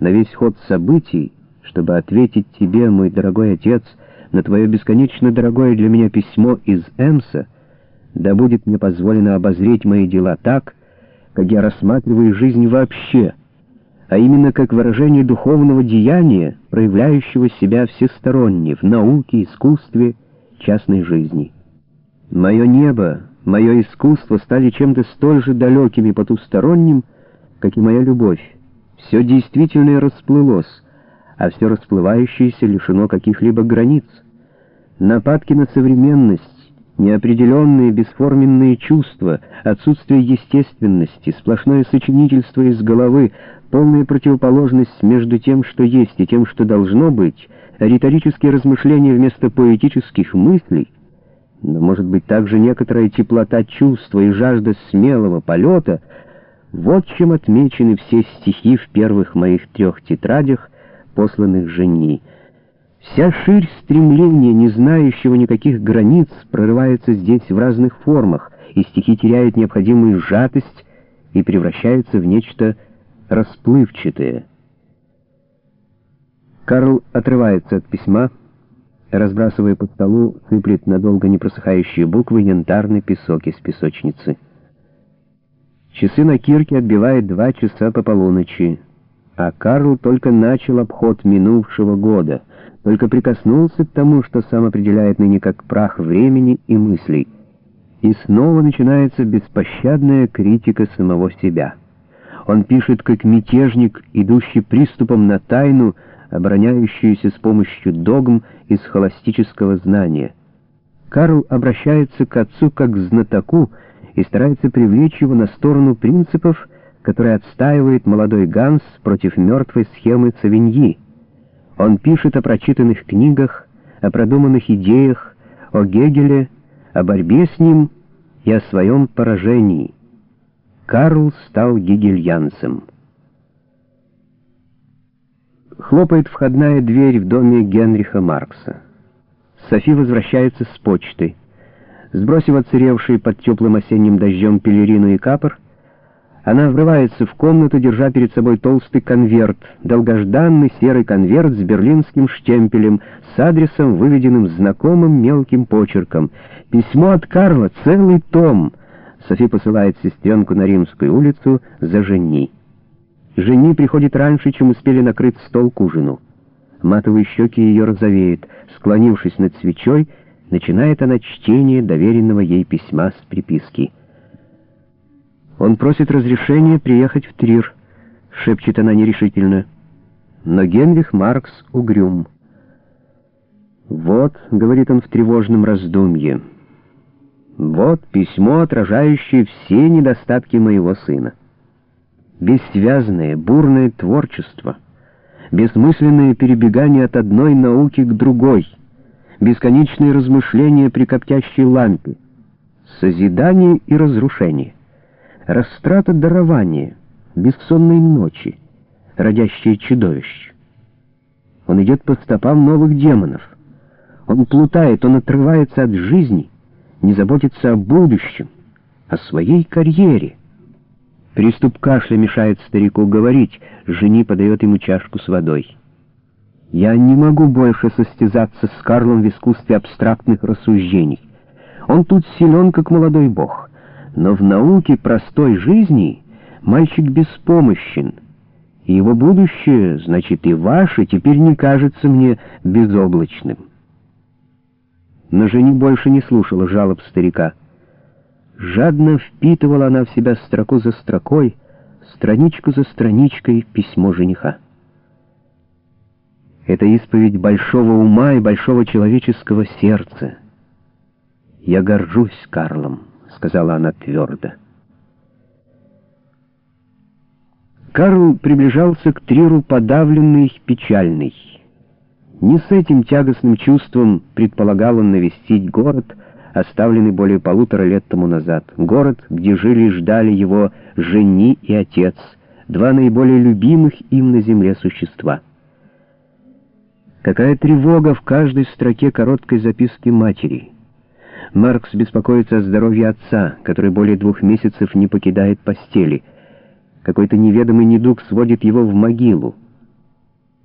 на весь ход событий, чтобы ответить тебе, мой дорогой отец, на твое бесконечно дорогое для меня письмо из Эмса, да будет мне позволено обозреть мои дела так, как я рассматриваю жизнь вообще, а именно как выражение духовного деяния, проявляющего себя всесторонне в науке, искусстве, частной жизни. Мое небо, мое искусство стали чем-то столь же далеким и потусторонним, как и моя любовь. Все действительное расплылось, а все расплывающееся лишено каких-либо границ. Нападки на современность, неопределенные бесформенные чувства, отсутствие естественности, сплошное сочинительство из головы, полная противоположность между тем, что есть, и тем, что должно быть, риторические размышления вместо поэтических мыслей, но, может быть, также некоторая теплота чувства и жажда смелого полета — вот чем отмечены все стихи в первых моих трех тетрадях, посланных жени. Вся ширь стремления, не знающего никаких границ, прорывается здесь в разных формах, и стихи теряют необходимую сжатость и превращаются в нечто расплывчатое. Карл отрывается от письма, разбрасывая по столу, сыплет надолго не просыхающие буквы янтарный песок из песочницы. Часы на кирке отбивают два часа по полуночи, а Карл только начал обход минувшего года, только прикоснулся к тому, что сам определяет ныне как прах времени и мыслей. И снова начинается беспощадная критика самого себя. Он пишет как мятежник, идущий приступом на тайну, обороняющуюся с помощью догм из холостического знания. Карл обращается к отцу как к знатоку, и старается привлечь его на сторону принципов, которые отстаивает молодой Ганс против мертвой схемы Цавиньи. Он пишет о прочитанных книгах, о продуманных идеях, о Гегеле, о борьбе с ним и о своем поражении. Карл стал гегельянцем. Хлопает входная дверь в доме Генриха Маркса. Софи возвращается с почты. Сбросив отсыревший под теплым осенним дождем пелерину и капор, она врывается в комнату, держа перед собой толстый конверт, долгожданный серый конверт с берлинским штемпелем, с адресом, выведенным знакомым мелким почерком. Письмо от Карла, целый том. Софи посылает сестренку на Римскую улицу за жени. Жени приходит раньше, чем успели накрыть стол к ужину. Матовые щеки ее розовеют. Склонившись над свечой, начинает она чтение доверенного ей письма с приписки. «Он просит разрешения приехать в Трир», — шепчет она нерешительно. Но Генрих Маркс угрюм. «Вот», — говорит он в тревожном раздумье, — «вот письмо, отражающее все недостатки моего сына. Бессвязное, бурное творчество, бессмысленное перебегание от одной науки к другой — бесконечные размышления при коптящей лампе, созидание и разрушение, растрата дарования, бессонной ночи, родящие чудовищ. Он идет по стопам новых демонов. Он плутает, он отрывается от жизни, не заботится о будущем, о своей карьере. Приступ кашля мешает старику говорить, жени подает ему чашку с водой. Я не могу больше состязаться с Карлом в искусстве абстрактных рассуждений. Он тут силен, как молодой бог, но в науке простой жизни мальчик беспомощен, и его будущее, значит и ваше, теперь не кажется мне безоблачным. Но жени больше не слушала жалоб старика. Жадно впитывала она в себя строку за строкой, страничку за страничкой письмо жениха. Это исповедь большого ума и большого человеческого сердца. «Я горжусь Карлом», — сказала она твердо. Карл приближался к Триру подавленный, печальный. Не с этим тягостным чувством предполагал он навестить город, оставленный более полутора лет тому назад. Город, где жили и ждали его жени и отец, два наиболее любимых им на земле существа — Какая тревога в каждой строке короткой записки матери. Маркс беспокоится о здоровье отца, который более двух месяцев не покидает постели. Какой-то неведомый недуг сводит его в могилу.